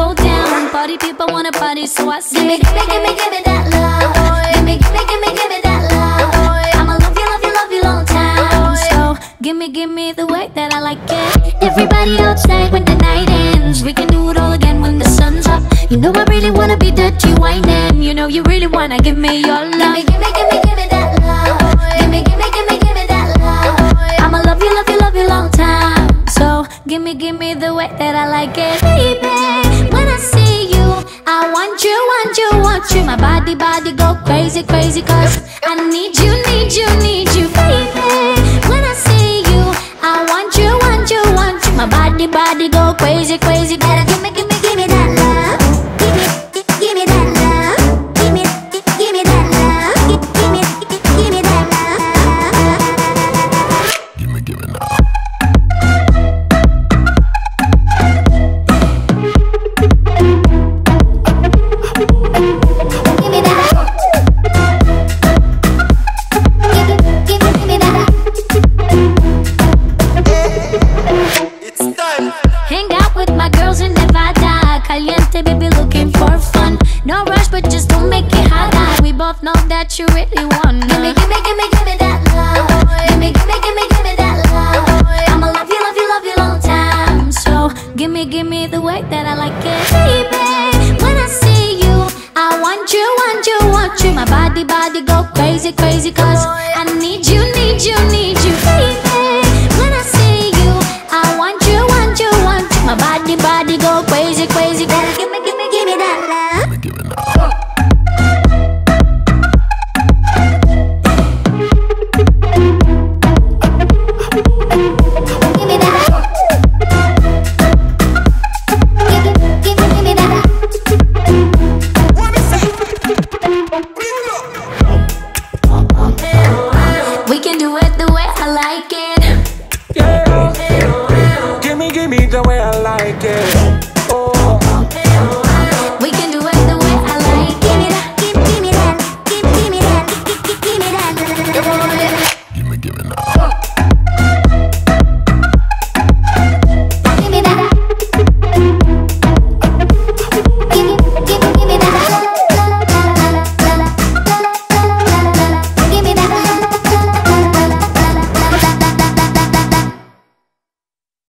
go down. Party people wanna party, so I say, Gimme, gimme, gimme, gimme that love. Gimme, gimme, gimme, gimme that love. I'ma love you, love you, love you long time. so gimme, gimme the way that I like it. Everybody outside when the night ends. We can do it all again when the sun's up. You know I really wanna be dirty whining. You know you really wanna give me your love. Gimme, gimme, gimme, gimme that love. Gimme, gimme, gimme, gimme that love. I'ma love you, love you, love you long time. So gimme, gimme the way that I like it, Baby, My body, body go crazy, crazy, cause I need you, need you, need you, baby. when I see you, I want you, want you, want you. My body, body go crazy, crazy, Caliente, baby, looking for fun. No rush, but just don't make it hot. We both know that you really want Gimme, me. gimme, gimme, gimme that love. Gimme, gimme, gimme, gimme that love. I'ma love you, love you, love you long time. So gimme, gimme the way that I like it. Baby, when I see you, I want you, want you, want you. My body, body go crazy, crazy, cause the way I like it.